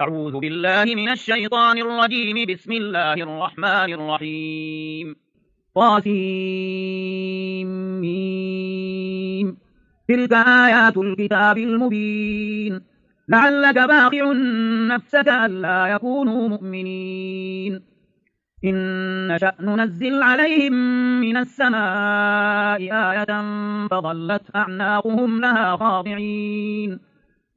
أعوذ بالله من الشيطان الرجيم. بسم الله الرحمن الرحيم. طاسيم. تلك آيات الكتاب المبين. لعلك باقع نفسك ألا يكونوا مؤمنين. إن نشأ ننزل عليهم من السماء آية فظلت أعناقهم لها خاضعين.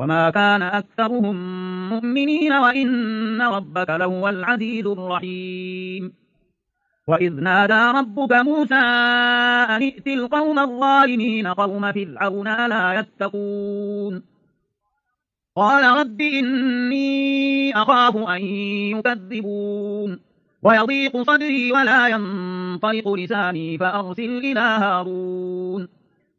وما كان أكثرهم مؤمنين وإن ربك لهو العزيز الرحيم. وإذ نادى ربك موسى أن ائت القوم الظالمين قوم فرعون لا يتقون؟ قال رب إني أخاف أن يكذبون. ويضيق صدري ولا ينطلق لساني فأرسل إلى هارون.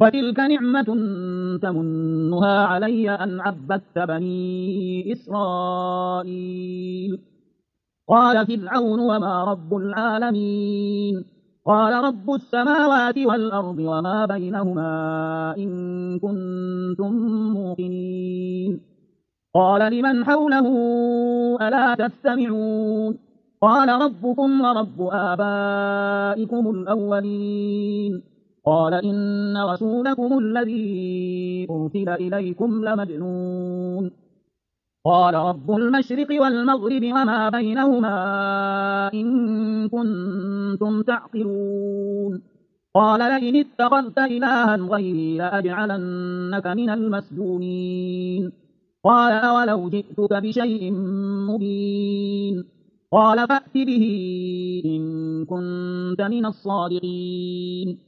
وتلك نعمة تمنها علي أن عبدت بني إسرائيل. قال فرعون وما رب العالمين. قال رب السماوات والأرض وما بينهما إن كنتم موقنين. قال لمن حوله ألا تستمعون؟ قال ربكم ورب آبائكم الأولين. قال إن رسولكم الذي أرسل إليكم لمجنون. قال رب المشرق والمغرب وما بينهما إن كنتم تعقلون. قال لئن اتخذت إلها غيري لأجعلنك من المسجونين. قال أولو جئتك بشيء مبين. قال فأت به إن كنت من الصادقين.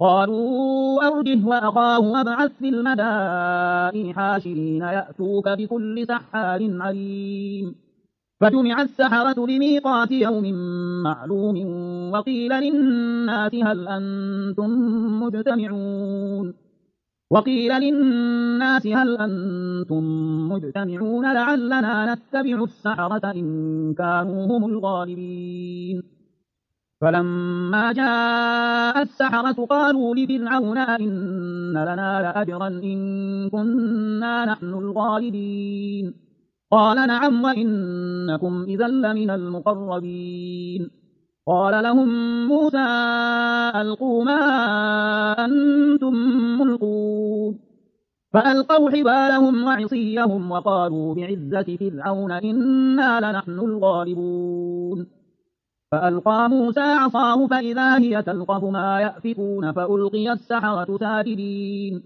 قالوا أرجه وأخاه وابعث في المدائن حاشرين يأتوك بكل سحار عليم. فجمع السحرة لميقات يوم معلوم وقيل للناس هل أنتم مجتمعون؟ وقيل للناس هل أنتم مجتمعون لعلنا نتبع السحرة إن كانوا هم الغالبين. فلما جاء السحرة قالوا لفرعون إن لنا لأجرا إن كنا نحن الغالبين. قال نعم وإنكم إذا لمن المقربين. قال لهم موسى ألقوا ما أنتم ملقون فألقوا حبالهم وعصيهم وقالوا بعزة فرعون إنا لنحن الغالبون. فألقى موسى عصاه فإذا هي تلقف ما يأفكون فألقي السحرة ساجدين.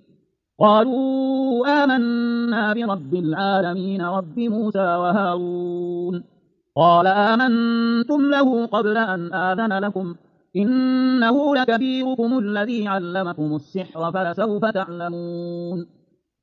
قالوا آمنا برب العالمين رب موسى وهارون. قال آمنتم له قبل أن آذن لكم. إنه لكبيركم الذي علمكم السحر فلسوف تعلمون.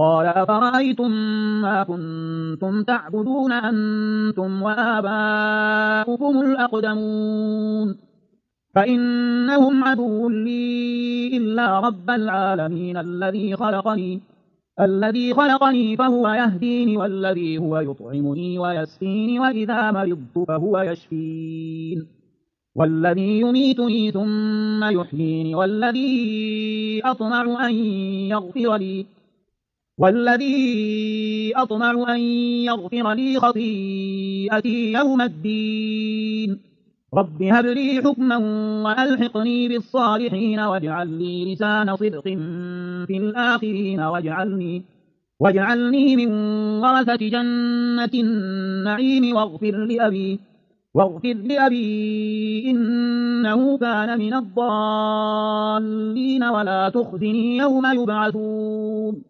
قال أفرأيتم ما كنتم تعبدون أنتم وآباؤكم الأقدمون فإنهم عدو لي إلا رب العالمين الذي خلقني الذي خلقني فهو يهديني والذي هو يطعمني ويسقيني وإذا مرضت فهو يشفين والذي يميتني ثم يحييني والذي أطمع أن يغفر لي والذي أطمع أن يغفر لي خطيئتي يوم الدين. رب هب لي حكما وألحقني بالصالحين واجعل لي لسان صدق في الآخرين واجعلني واجعلني من ورثة جنة النعيم واغفر لأبي واغفر لأبي إنه كان من الضالين ولا تخزني يوم يبعثون.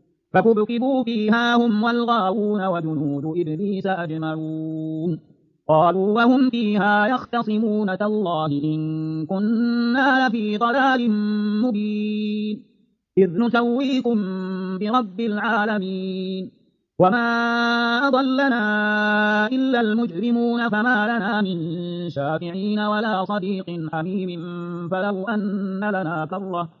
فكبكبوا فيها هم والغاوون وجنود إبليس أجمعون. قالوا وهم فيها يختصمون تالله إن كنا لفي ضلال مبين. إذ نسويكم برب العالمين. وما أضلنا إلا المجرمون فما لنا من شافعين ولا صديق حميم فلو أن لنا كرة.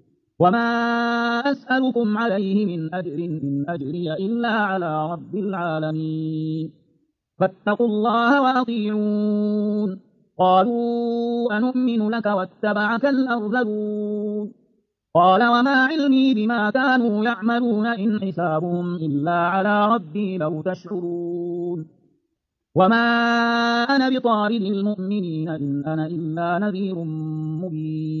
وما أسألكم عليه من أجر إن أجري إلا على رب العالمين فاتقوا الله وأطيعون قالوا أنؤمن لك واتبعك الأرذلون قال وما علمي بما كانوا يعملون إن حسابهم إلا على ربي لو تشعرون وما أنا بطارد المؤمنين إن أنا إلا نذير مبين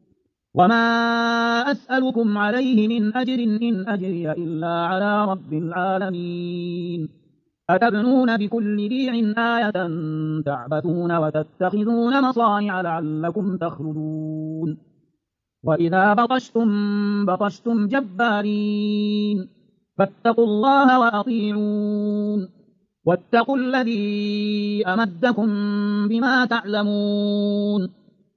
وما أسألكم عليه من أجر إن أجري إلا على رب العالمين أتبنون بكل ريع آية تعبثون وتتخذون مصانع لعلكم تخلدون وإذا بطشتم بطشتم جبارين فاتقوا الله وأطيعون واتقوا الذي أمدكم بما تعلمون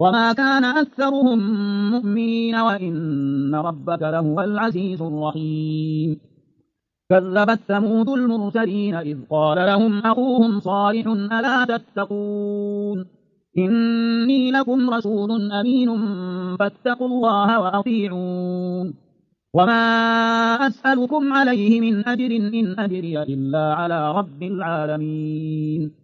وما كان أكثرهم مؤمنين وإن ربك لهو العزيز الرحيم كذبت ثمود المرسلين إذ قال لهم أخوهم صالح ألا تتقون إني لكم رسول أمين فاتقوا الله وأطيعون وما أسألكم عليه من أجر إن أجري إلا على رب العالمين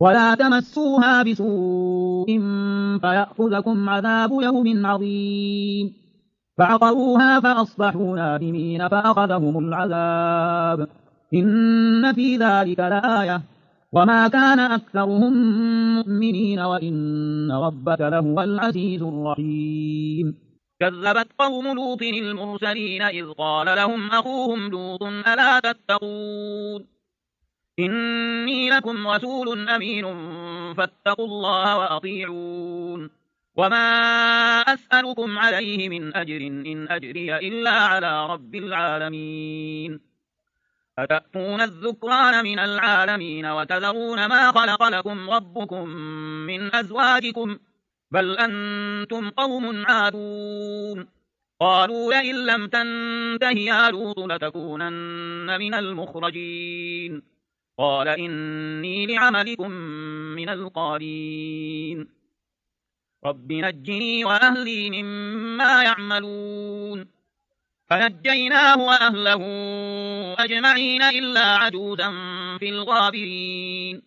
ولا تمسوها بسوء فيأخذكم عذاب يوم عظيم. فعقروها فأصبحوا نادمين فأخذهم العذاب. إن في ذلك لآية. وما كان أكثرهم مؤمنين وإن ربك لهو العزيز الرحيم. كذبت قوم لوط المرسلين إذ قال لهم أخوهم لوط ألا تتقون؟ إني لكم رسول أمين فاتقوا الله وأطيعون. وما أسألكم عليه من أجر إن أجري إلا على رب العالمين. أتأتون الذكران من العالمين وتذرون ما خلق لكم ربكم من أزواجكم؟ بل أنتم قوم عادون. قالوا لئن لم تنته يا لوط لتكونن من المخرجين. قال إني لعملكم من القالين رب نجني وأهلي مما يعملون. فنجيناه وأهله أجمعين إلا عجوزا في الغابرين.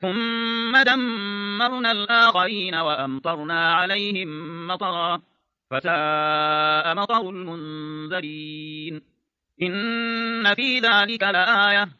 ثم دمرنا الآخرين وأمطرنا عليهم مطرا. فساء مطر المنذرين. إن في ذلك لآية.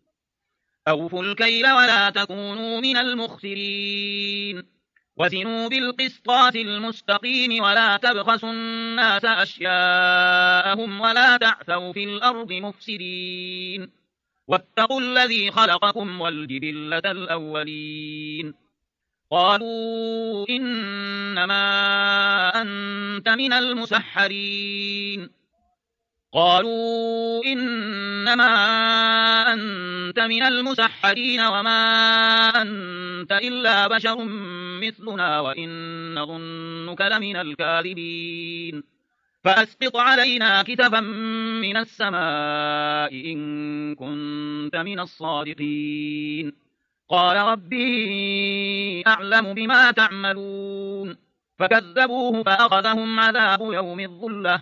أوفوا الكيل ولا تكونوا من المخسرين. وزنوا بالقسطات المستقيم ولا تبخسوا الناس أشياءهم ولا تعثوا في الأرض مفسدين. واتقوا الذي خلقكم والجبلة الأولين. قالوا إنما أنت من المسحرين. قالوا إنما أنت من المسحرين وما أنت إلا بشر مثلنا وإن نظنك لمن الكاذبين. فأسقط علينا كتبا من السماء إن كنت من الصادقين. قال ربي أعلم بما تعملون. فكذبوه فأخذهم عذاب يوم الظلة.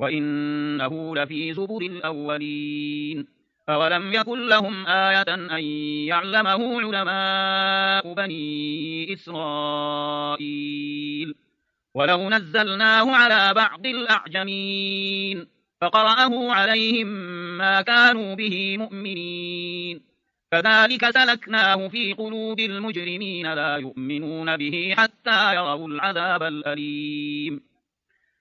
وإنه لفي زبر الأولين. أولم يكن لهم آية أن يعلمه علماء بني إسرائيل. ولو نزلناه على بعض الأعجمين فقرأه عليهم ما كانوا به مؤمنين. كذلك سلكناه في قلوب المجرمين لا يؤمنون به حتى يروا العذاب الأليم.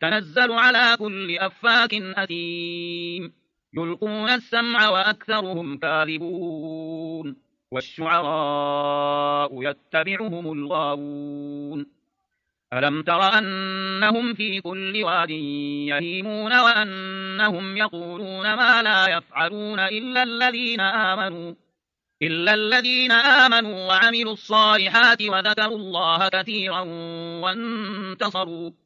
تنزل على كل أفاك أثيم. يلقون السمع وأكثرهم كاذبون. والشعراء يتبعهم الغاوون. ألم تر أنهم في كل واد يهيمون وأنهم يقولون ما لا يفعلون إلا الذين آمنوا. إلا الذين آمنوا وعملوا الصالحات وذكروا الله كثيرا وانتصروا.